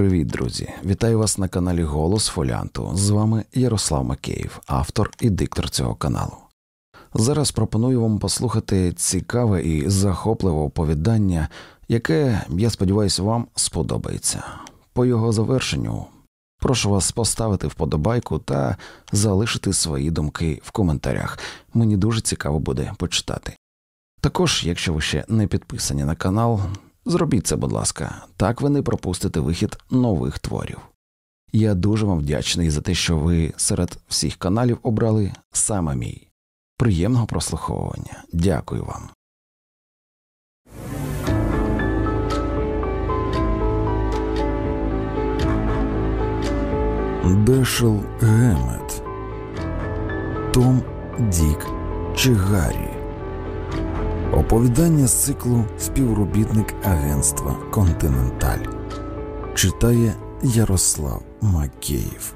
Привіт, друзі! Вітаю вас на каналі Голос Фоліанту. З вами Ярослав Макеєв, автор і диктор цього каналу. Зараз пропоную вам послухати цікаве і захопливе оповідання, яке, я сподіваюся, вам сподобається. По його завершенню прошу вас поставити вподобайку та залишити свої думки в коментарях. Мені дуже цікаво буде почитати. Також, якщо ви ще не підписані на канал, Зробіть це, будь ласка, так ви не пропустите вихід нових творів. Я дуже вам вдячний за те, що ви серед всіх каналів обрали саме мій. Приємного прослуховування. Дякую вам. Дешел Гемет Том Дік чи Гаррі Оповідання з циклу Співробітник агентства Континенталь читає Ярослав Макеїв.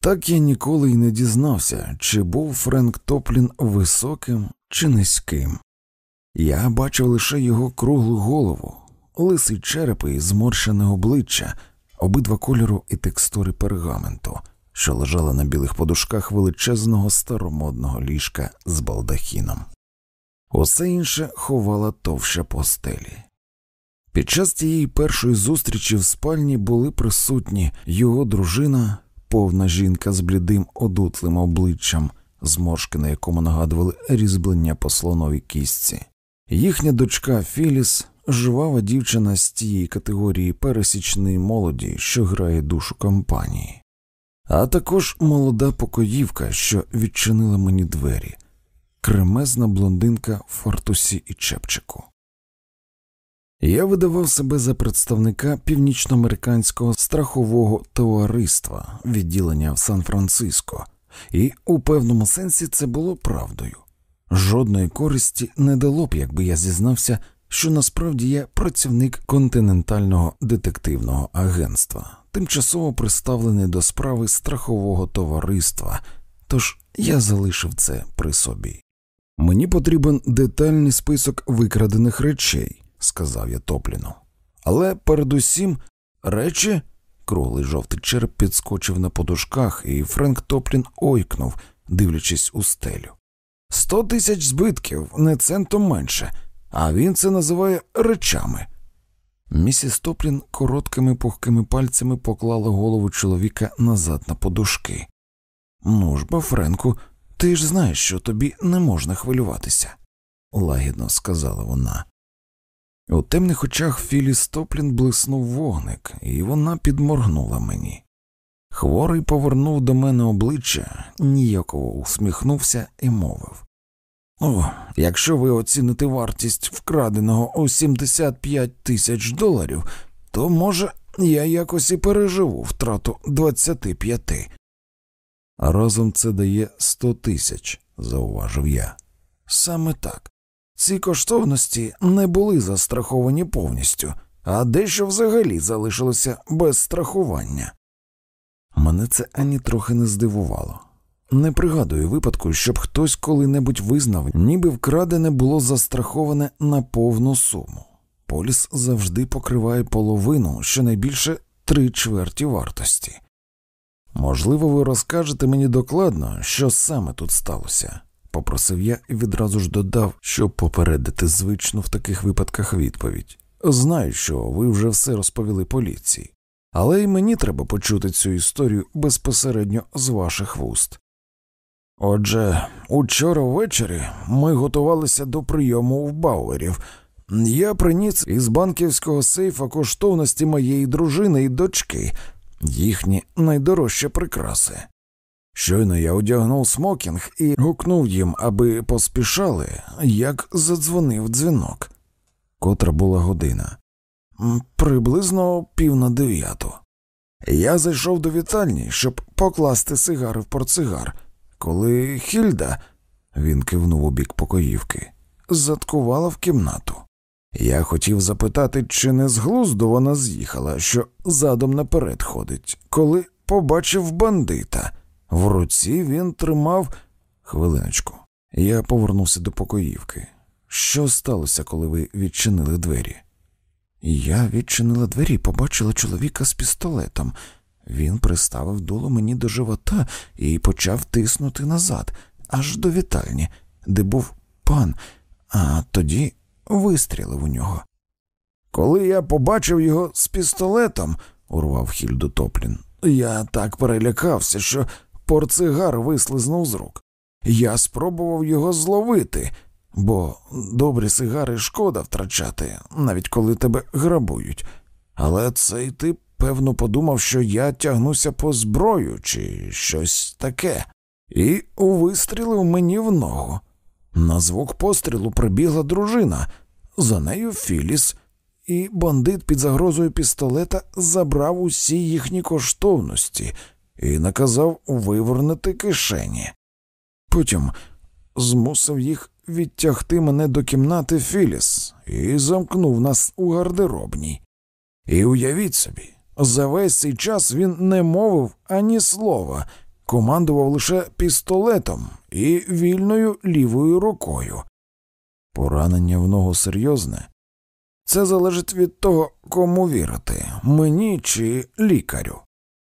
Так я ніколи й не дізнався, чи був Френк Топлін високим чи низьким. Я бачив лише його круглу голову, лисий череп і зморщене обличчя, обидва кольору і текстури пергаменту що лежала на білих подушках величезного старомодного ліжка з балдахіном. Усе інше ховала товща постелі. Під час цієї першої зустрічі в спальні були присутні його дружина, повна жінка з блідим одутлим обличчям, зморшки на якому нагадували різьблення по слоновій кістці, їхня дочка Філіс, жвава дівчина з тієї категорії пересічної молоді, що грає душу компанії а також молода покоївка, що відчинила мені двері, кремезна блондинка в фартусі і чепчику. Я видавав себе за представника північноамериканського страхового товариства відділення в Сан-Франциско, і у певному сенсі це було правдою. Жодної користі не дало б, якби я зізнався, що насправді я працівник континентального детективного агентства тимчасово приставлений до справи страхового товариства, тож я залишив це при собі. Мені потрібен детальний список викрадених речей, сказав я Топліну. Але передусім речі. Круглий жовтий череп підскочив на подушках, і Френк Топлін ойкнув, дивлячись у стелю. Сто тисяч збитків, не центом менше, а він це називає речами. Місіс Топлін короткими пухкими пальцями поклала голову чоловіка назад на подушки. Ну ж бо, Френку, ти ж знаєш, що тобі не можна хвилюватися, лагідно сказала вона. У темних очах Філіс Топлін блиснув вогник, і вона підморгнула мені. Хворий повернув до мене обличчя, ніяково усміхнувся і мовив о, якщо ви оціните вартість вкраденого у 75 тисяч доларів, то може я якось і переживу втрату 25. А разом це дає 100 тисяч, зауважив я. Саме так. Ці коштовності не були застраховані повністю, а дещо взагалі залишилося без страхування. Мене це ані трохи не здивувало. Не пригадую випадку, щоб хтось коли-небудь визнав, ніби вкрадене було застраховане на повну суму. Поліс завжди покриває половину, щонайбільше три чверті вартості. Можливо, ви розкажете мені докладно, що саме тут сталося, попросив я і відразу ж додав, щоб попередити звичну в таких випадках відповідь. Знаю, що ви вже все розповіли поліції, але й мені треба почути цю історію безпосередньо з ваших вуст. Отже, учора ввечері ми готувалися до прийому в Бауерів. Я приніс із банківського сейфа коштовності моєї дружини і дочки, їхні найдорожчі прикраси. Щойно я одягнув смокінг і гукнув їм, аби поспішали, як задзвонив дзвінок. Котра була година, приблизно пів на дев'яту. Я зайшов до вітальні, щоб покласти сигари в портсигар коли Хільда, він кивнув у бік покоївки, заткувала в кімнату. Я хотів запитати, чи не з глузду вона з'їхала, що задом наперед ходить, коли побачив бандита. В руці він тримав хвилиночку. Я повернувся до покоївки. Що сталося, коли ви відчинили двері? Я відчинила двері і побачила чоловіка з пістолетом. Він приставив дуло мені до живота і почав тиснути назад, аж до вітальні, де був пан, а тоді вистрілив у нього. Коли я побачив його з пістолетом, урвав Хільду Топлін, я так перелякався, що портсигар вислизнув з рук. Я спробував його зловити, бо добрі сигари шкода втрачати, навіть коли тебе грабують. Але цей тип, певно, подумав, що я тягнуся по зброю чи щось таке, і вистрілив мені в ногу. На звук пострілу прибігла дружина, за нею Філіс, і бандит під загрозою пістолета забрав усі їхні коштовності і наказав вивернути кишені. Потім змусив їх відтягти мене до кімнати Філіс і замкнув нас у гардеробній. І уявіть собі, за весь цей час він не мовив ані слова, командував лише пістолетом і вільною лівою рукою. Поранення в ногу серйозне. Це залежить від того, кому вірити, мені чи лікарю.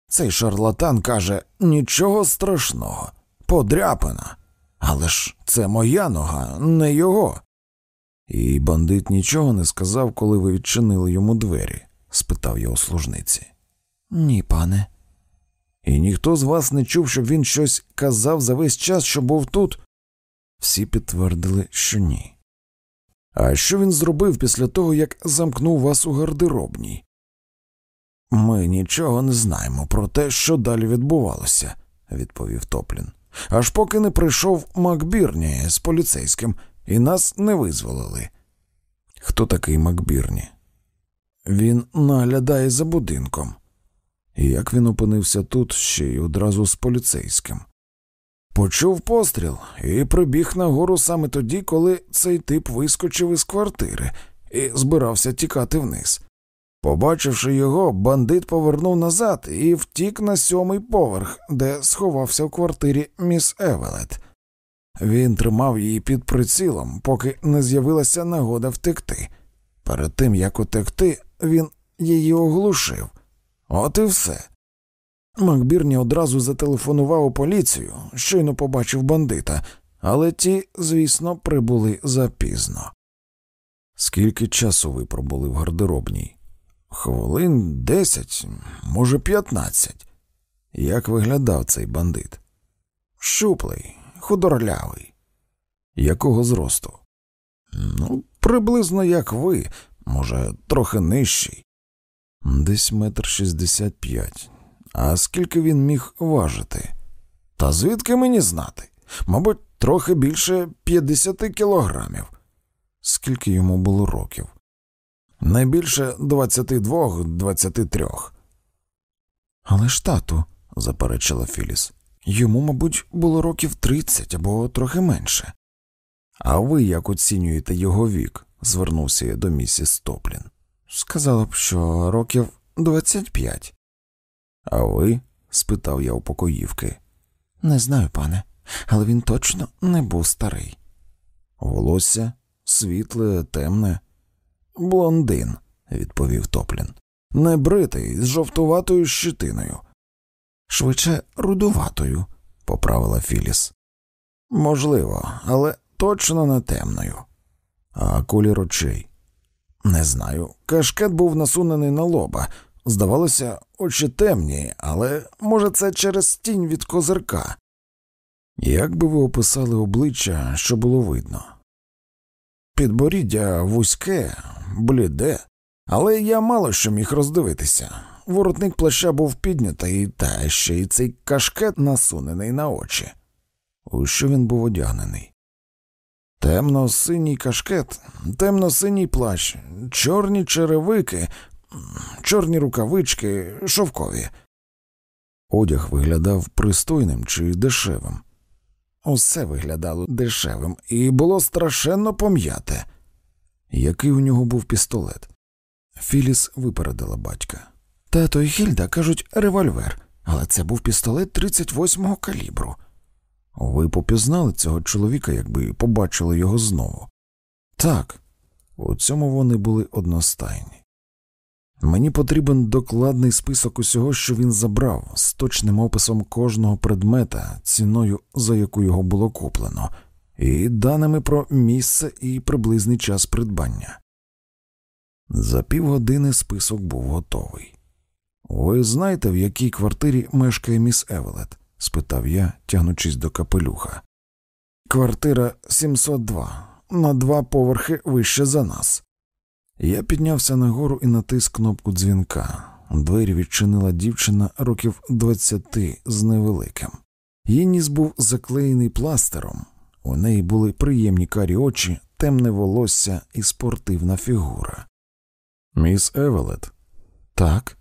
Цей шарлатан каже нічого страшного, подряпина. Але ж це моя нога, не його. І бандит нічого не сказав, коли ви відчинили йому двері? Спитав його служниці. Ні, пане. І ніхто з вас не чув, щоб він щось казав за весь час, що був тут? Всі підтвердили, що ні. А що він зробив після того, як замкнув вас у гардеробній? Ми нічого не знаємо про те, що далі відбувалося, відповів Топлін. Аж поки не прийшов Макбірні з поліцейським, і нас не визволили. Хто такий Макбірні? Він наглядає за будинком. І як він опинився тут ще й одразу з поліцейським? Почув постріл і прибіг нагору саме тоді, коли цей тип вискочив із квартири і збирався тікати вниз. Побачивши його, бандит повернув назад і втік на сьомий поверх, де сховався в квартирі міс Евелет. Він тримав її під прицілом, поки не з'явилася нагода втекти. Перед тим як утекти, він її оглушив. От і все. Макбірні одразу зателефонував у поліцію, щойно побачив бандита, але ті, звісно, прибули запізно. Скільки часу ви пробули в гардеробній? Хвилин десять, може, п'ятнадцять. Як виглядав цей бандит? Щуплий, худорлявий. Якого зросту? Ну, приблизно як ви, може, трохи нижчий. Десь метр шістдесят п'ять. А скільки він міг важити? Та звідки мені знати? Мабуть, трохи більше п'ятдесяти кілограмів. Скільки йому було років? Найбільше двадцяти двох, двадцяти трьох. Але ж тату, заперечила Філіс, йому, мабуть, було років тридцять або трохи менше. А ви як оцінюєте його вік? Звернувся я до місіс Топлін. Сказала б, що років двадцять п'ять. А ви? спитав я у покоївки. Не знаю, пане, але він точно не був старий. Волосся світле, темне. Блондин, відповів Топлін. Небритий, з жовтуватою щитиною. Швидше рудуватою, поправила Філіс. Можливо, але точно не темною. А колір очей? Не знаю. Кашкет був насунений на лоба. Здавалося, очі темні, але може, це через тінь від козирка. Як би ви описали обличчя, що було видно? Підборіддя вузьке, бліде, але я мало що міг роздивитися. Воротник плаща був піднятий, та ще й цей кашкет насунений на очі. У що він був одягнений? Темно синій кашкет, темно синій плащ, чорні черевики, чорні рукавички, шовкові. Одяг виглядав пристойним чи дешевим. Усе виглядало дешевим і було страшенно пом'яте. Який у нього був пістолет? Філіс випередила батька. Тато і Хільда кажуть револьвер, але це був пістолет 38-го калібру. Ви попізнали цього чоловіка, якби побачили його знову? Так, у цьому вони були одностайні. Мені потрібен докладний список усього, що він забрав, з точним описом кожного предмета, ціною, за яку його було куплено, і даними про місце і приблизний час придбання. За півгодини список був готовий. Ви знаєте, в якій квартирі мешкає міс Евелет? Спитав я, тягнучись до капелюха. Квартира 702, на два поверхи вище за нас. Я піднявся нагору і натис кнопку дзвінка. Двері відчинила дівчина років двадцяти з невеликим. Її ніс був заклеєний пластером, у неї були приємні карі очі, темне волосся і спортивна фігура. Міс Евелет? Так.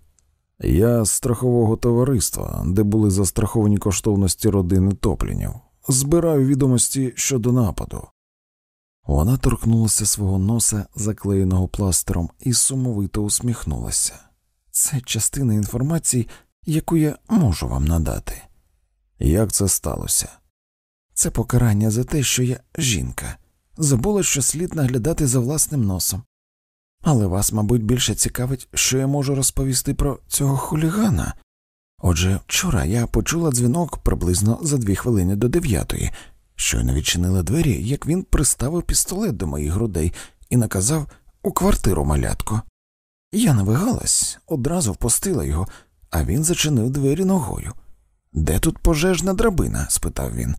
Я з страхового товариства, де були застраховані коштовності родини Топлінів. Збираю відомості щодо нападу. Вона торкнулася свого носа, заклеєного пластером, і сумовито усміхнулася. Це частина інформації, яку я можу вам надати. Як це сталося? Це покарання за те, що я жінка, забула, що слід наглядати за власним носом. Але вас, мабуть, більше цікавить, що я можу розповісти про цього хулігана. Отже, вчора я почула дзвінок приблизно за дві хвилини до дев'ятої, щойно відчинила двері, як він приставив пістолет до моїх грудей і наказав у квартиру малятко. Я навигалась, одразу впустила його, а він зачинив двері ногою. Де тут пожежна драбина? спитав він.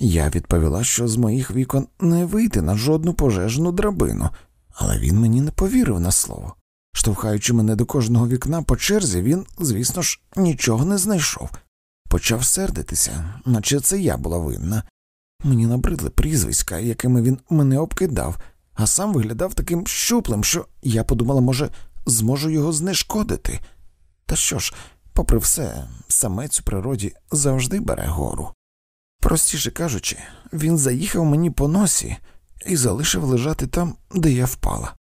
Я відповіла, що з моїх вікон не вийти на жодну пожежну драбину, але він мені не повірив на слово. Штовхаючи мене до кожного вікна по черзі, він, звісно ж, нічого не знайшов. Почав сердитися, наче це я була винна. Мені набридли прізвиська, якими він мене обкидав, а сам виглядав таким щуплим, що я подумала, може, зможу його знешкодити. Та що ж, попри все, самець у природі завжди бере гору. Простіше кажучи, він заїхав мені по носі і залишив лежати там, де я впала.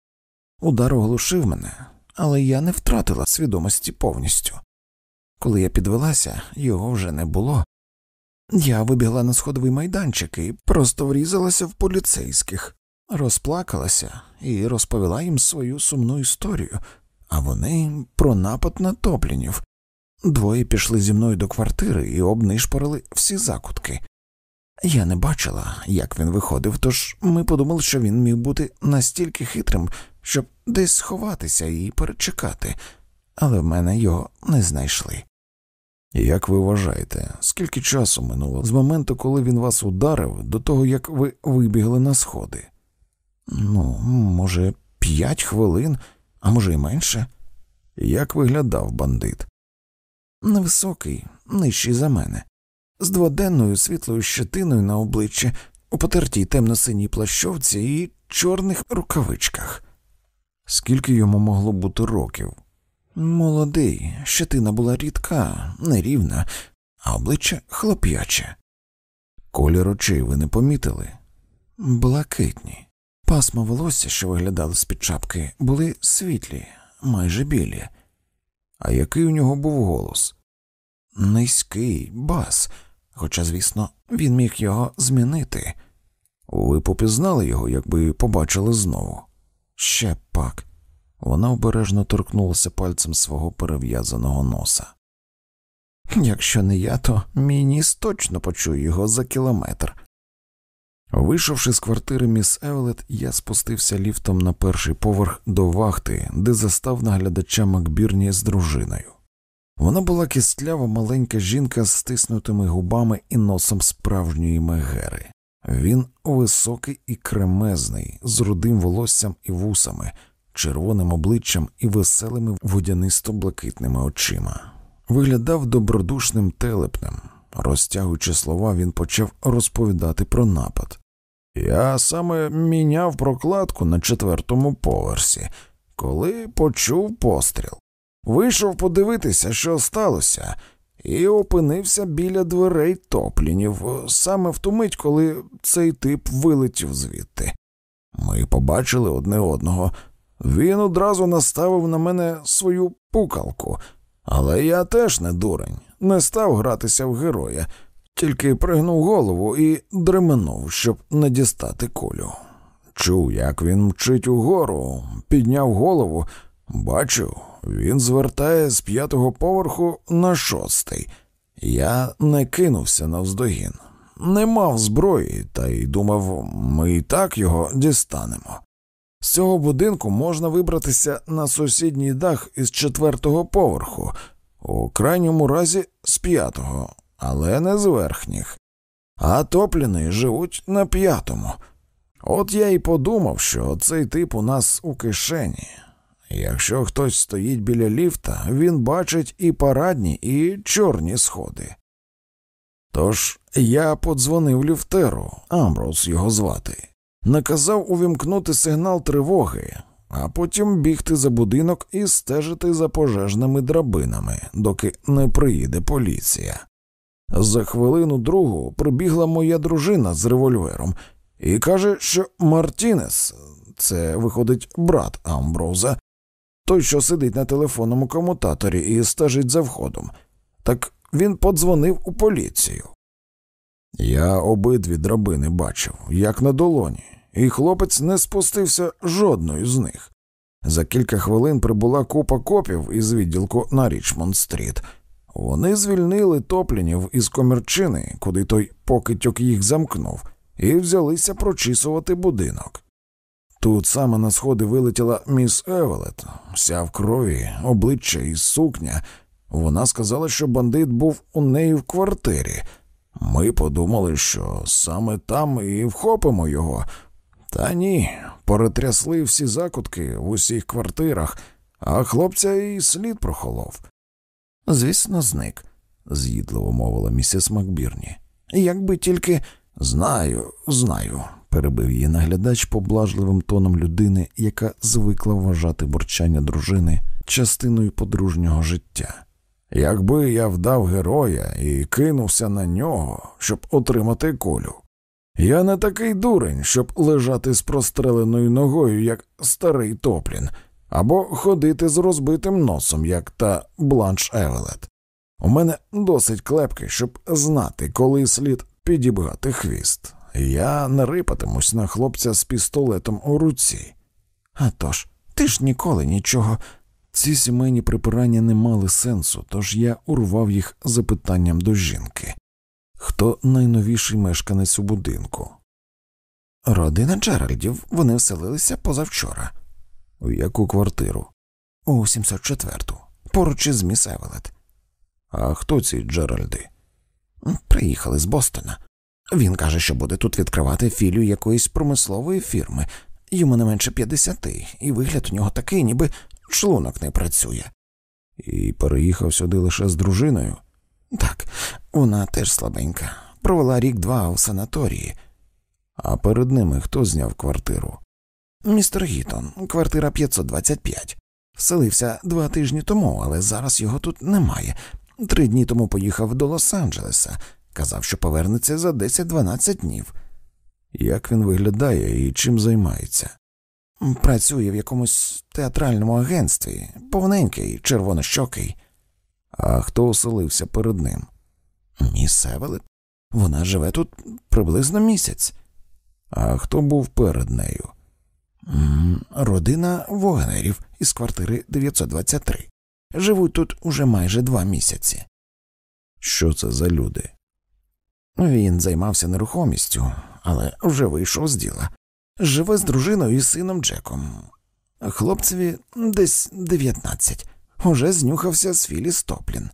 Удар оглушив мене, але я не втратила свідомості повністю. Коли я підвелася, його вже не було. Я вибігла на сходовий майданчик і просто врізалася в поліцейських, розплакалася і розповіла їм свою сумну історію, а вони про напад на топлінів. Двоє пішли зі мною до квартири і обнишпорили всі закутки. Я не бачила, як він виходив, тож ми подумали, що він міг бути настільки хитрим, щоб десь сховатися і перечекати, але в мене його не знайшли. Як ви вважаєте, скільки часу минуло з моменту, коли він вас ударив, до того як ви вибігли на сходи? Ну, може, п'ять хвилин, а може й менше. Як виглядав бандит? Невисокий, нижчий за мене з дводенною світлою щетиною на обличчі, у потертій темно-синій плащовці і чорних рукавичках. Скільки йому могло бути років? Молодий, щетина була рідка, нерівна, а обличчя хлоп'яче. Колір очей ви не помітили? Блакитні. Пасма волосся, що виглядали з під чапки, були світлі, майже білі. А який у нього був голос? Низький бас, хоча, звісно, він міг його змінити. Ви попізнали його, якби побачили знову? Ще пак. Вона обережно торкнулася пальцем свого перев'язаного носа. Якщо не я, то мій ніс точно почує його за кілометр. Вийшовши з квартири міс Евелет, я спустився ліфтом на перший поверх до вахти, де застав наглядача Макбірні з дружиною. Вона була кістлява маленька жінка з стиснутими губами і носом справжньої мегери. Він високий і кремезний, з рудим волоссям і вусами, червоним обличчям і веселими водянисто блакитними очима. Виглядав добродушним телепнем. Розтягуючи слова, він почав розповідати про напад. Я саме міняв прокладку на четвертому поверсі, коли почув постріл. Вийшов подивитися, що сталося, і опинився біля дверей топлінів, саме в ту мить, коли цей тип вилетів звідти. Ми побачили одне одного. Він одразу наставив на мене свою пукалку, але я теж не дурень, не став гратися в героя, тільки пригнув голову і дременув, щоб не дістати кулю. Чув, як він мчить угору, підняв голову. Бачу, він звертає з п'ятого поверху на шостий. Я не кинувся навздогін. Не мав зброї, та й думав, ми і так його дістанемо. З цього будинку можна вибратися на сусідній дах із четвертого поверху, у крайньому разі з п'ятого, але не з верхніх. А топліни живуть на п'ятому. От я й подумав, що цей тип у нас у кишені. Якщо хтось стоїть біля ліфта, він бачить і парадні, і чорні сходи. Тож я подзвонив ліфтеру, Амброс його звати, наказав увімкнути сигнал тривоги, а потім бігти за будинок і стежити за пожежними драбинами, доки не приїде поліція. За хвилину другу прибігла моя дружина з револьвером і каже, що Мартінес, це виходить брат Амброза, той, що сидить на телефонному комутаторі і стежить за входом, так він подзвонив у поліцію. Я обидві драбини бачив, як на долоні, і хлопець не спустився жодної з них. За кілька хвилин прибула купа копів із відділку на Річмонд Стріт. Вони звільнили топлінів із комірчини, куди той покидьок їх замкнув, і взялися прочісувати будинок. Тут саме на сходи вилетіла міс Евелет, вся в крові, обличчя і сукня. Вона сказала, що бандит був у неї в квартирі. Ми подумали, що саме там і вхопимо його. Та ні, перетрясли всі закутки в усіх квартирах, а хлопця і слід прохолов. Звісно, зник, з'їдливо мовила місіс Макбірні. Якби тільки знаю, знаю, перебив її наглядач поблажливим тоном людини, яка звикла вважати борчання дружини частиною подружнього життя. Якби я вдав героя і кинувся на нього, щоб отримати кулю. Я не такий дурень, щоб лежати з простреленою ногою, як старий Топлін, або ходити з розбитим носом, як та Бланш Евелет. У мене досить клепки, щоб знати, коли слід підібгати хвіст. Я не рипатимусь на хлопця з пістолетом у руці. А тож, ти ж ніколи нічого. Ці сімейні припирання не мали сенсу, тож я урвав їх запитанням до жінки. Хто найновіший мешканець у будинку? Родина Джеральдів, вони вселилися позавчора. У яку квартиру? У 704-ту, поруч із міс Евелет. А хто ці Джеральди? Приїхали з Бостона. Він каже, що буде тут відкривати філію якоїсь промислової фірми. Йому не менше п'ятдесяти, і вигляд у нього такий, ніби шлунок не працює. І переїхав сюди лише з дружиною. Так, вона теж слабенька. Провела рік два у санаторії. А перед ними хто зняв квартиру? Містер Гітон, квартира 525. Вселився два тижні тому, але зараз його тут немає. Три дні тому поїхав до Лос-Анджелеса. Казав, що повернеться за 10-12 днів. Як він виглядає і чим займається? Працює в якомусь театральному агентстві, повненький, червонощокий. А хто оселився перед ним? Міс Евелет. Вона живе тут приблизно місяць. А хто був перед нею? Родина Вогнерів із квартири 923. Живуть тут уже майже два місяці. Що це за люди? Він займався нерухомістю, але вже вийшов з діла. Живе з дружиною і сином Джеком. Хлопцеві десь 19. Уже знюхався з Філі Стоплін.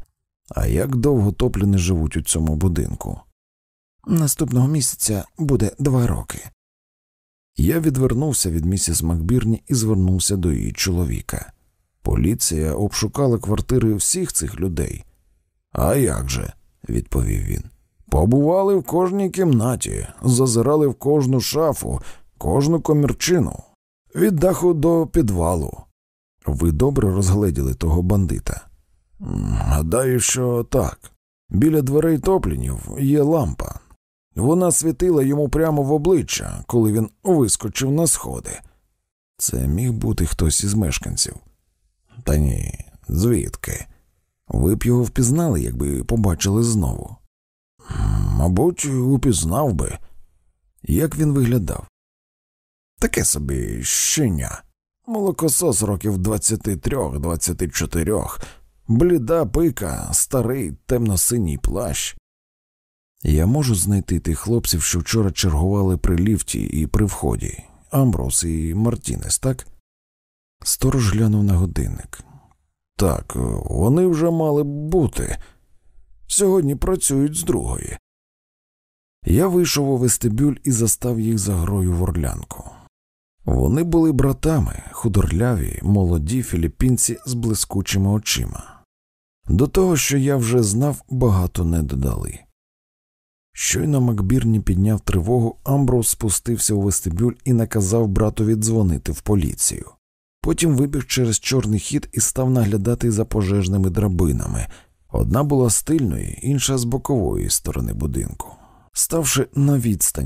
А як довго Топліни живуть у цьому будинку? Наступного місяця буде два роки. Я відвернувся від місіс Макбірні і звернувся до її чоловіка. Поліція обшукала квартири всіх цих людей. А як же? відповів він. Побували в кожній кімнаті, зазирали в кожну шафу, кожну комірчину, від даху до підвалу. Ви добре розгледіли того бандита? Гадаю, що так. Біля дверей топлінів є лампа. Вона світила йому прямо в обличчя, коли він вискочив на сходи. Це міг бути хтось із мешканців. Та ні, звідки? Ви б його впізнали, якби побачили знову. Мабуть, упізнав би. Як він виглядав? Таке собі щеня. Молокосос років 23-24, бліда пика, старий темно-синій плащ. Я можу знайти тих хлопців, що вчора чергували при ліфті і при вході, Амброс і Мартінес, так? Сторож глянув на годинник. Так, вони вже мали б бути. Сьогодні працюють з другої. Я вийшов у вестибюль і застав їх за грою в орлянку. Вони були братами, худорляві, молоді філіппінці з блискучими очима. До того, що я вже знав, багато не додали. Щойно Макбірні підняв тривогу, Амброуз спустився у вестибюль і наказав братові дзвонити в поліцію. Потім вибіг через чорний хід і став наглядати за пожежними драбинами. Одна була з тильної, інша з бокової сторони будинку. Ставши на відстань